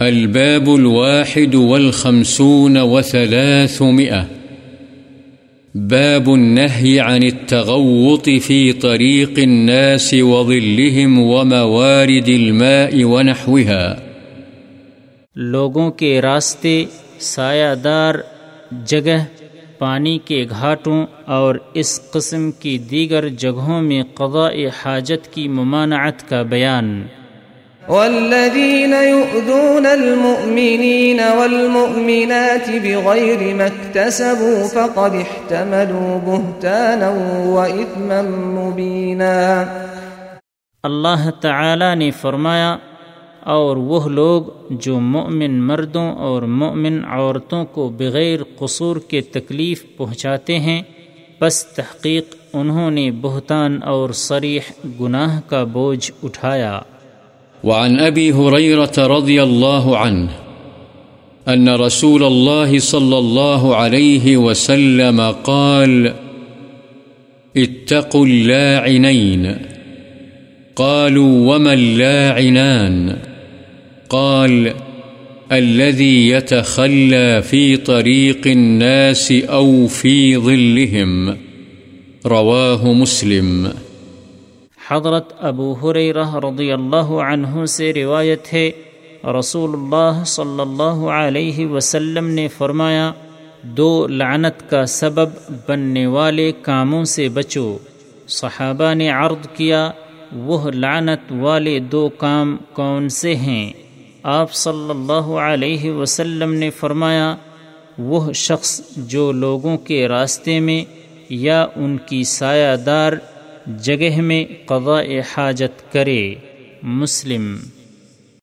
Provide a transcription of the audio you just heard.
الباب الواحد والخمسون وثلاثمئة باب النهي عن التغوط في طريق الناس وظلهم وموارد الماء ونحوها. لوگوں کے راستے سایہ دار جگہ، پانی کے گھاٹوں اور اس قسم کی دیگر جگہوں میں قضاء حاجت کی ممانعت کا بیان۔ والذين يؤذون المؤمنين والمؤمنات بغير ما اكتسبوا فقد احتملوا بهتانا وإثما مبينا. اللہ تعالی نے فرمایا، اور وہ لوگ جو مؤمن مردوں اور مؤمن عورتوں کو بغیر قصور کے تکلیف پہنچاتے ہیں بس تحقیق انہوں نے بہتان اور صریح گناہ کا بوجھ اٹھایا۔ وعن أبي هريرة رضي الله عنه أن رسول الله صلى الله عليه وسلم قال، اتقوا اللاعنين. قالوا، وما اللاعنان؟ قال، الذي يتخلى في طريق الناس أو في ظلهم. رواه مسلم. حضرت ابو حریرہ رضی اللہ عنہ سے روایت ہے رسول اللہ صلی اللہ علیہ وسلم نے فرمایا، دو لعنت کا سبب بننے والے کاموں سے بچو۔ صحابہ نے عرض کیا، وہ لعنت والے دو کام کون سے ہیں؟ آپ صلی اللہ علیہ وسلم نے فرمایا، وہ شخص جو لوگوں کے راستے میں یا ان کی سایہ دار جگہ میں قضاء حاجت کرے مسلم